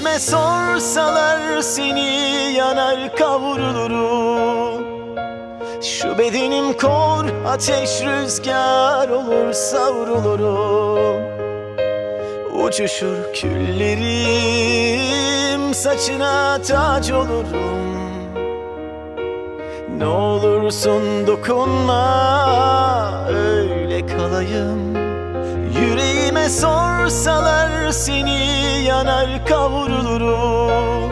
Yüreğime sorsalar seni yanar kavrulurum Şu bedenim kor ateş rüzgar olur savrulurum. Uçuşur küllerim saçına tac olurum. Ne olursun dokunma öyle kalayım Yüreğime sorsalar seni yanar kavrulurum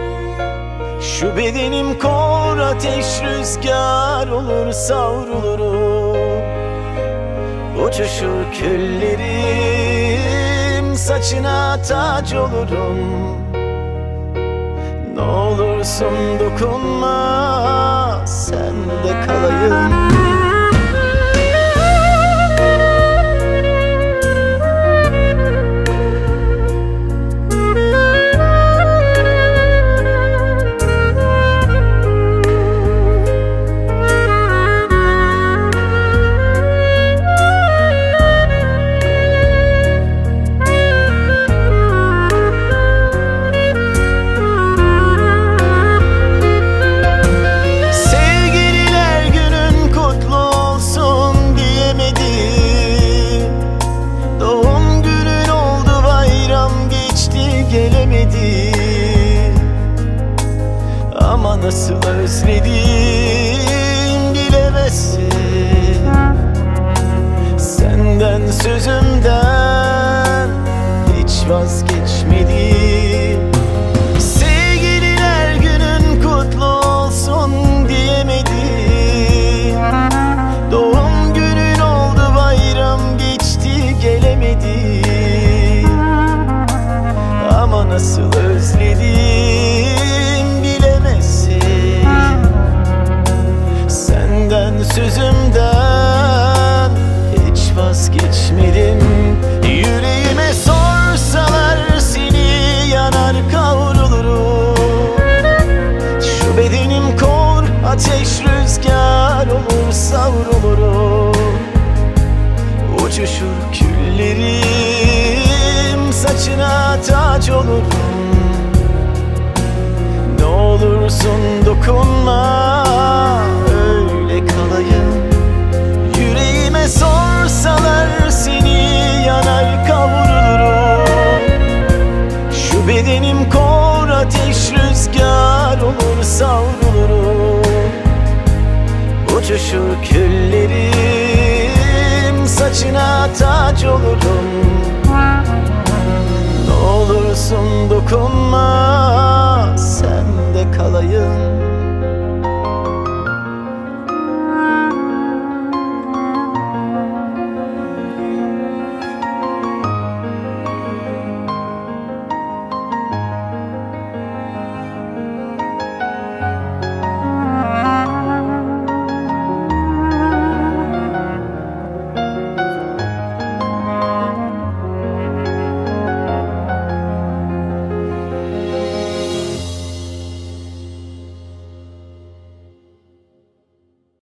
Şu bedenim kor ateş rüzgar olur savrulurum Uçuşur küllerim saçına tac olurum. Ne olursun dokunma sen de kalayım nasıl özledim bilemezsin. Senden sözümden hiç vazgeçmedim ateş rüzgar olur savrulurum Uçuşur küllerim saçına tac olurum Ne olursun dokunma Uçuşur küllerim saçına tac olurum. Ne olursun dokunma sen de kalayım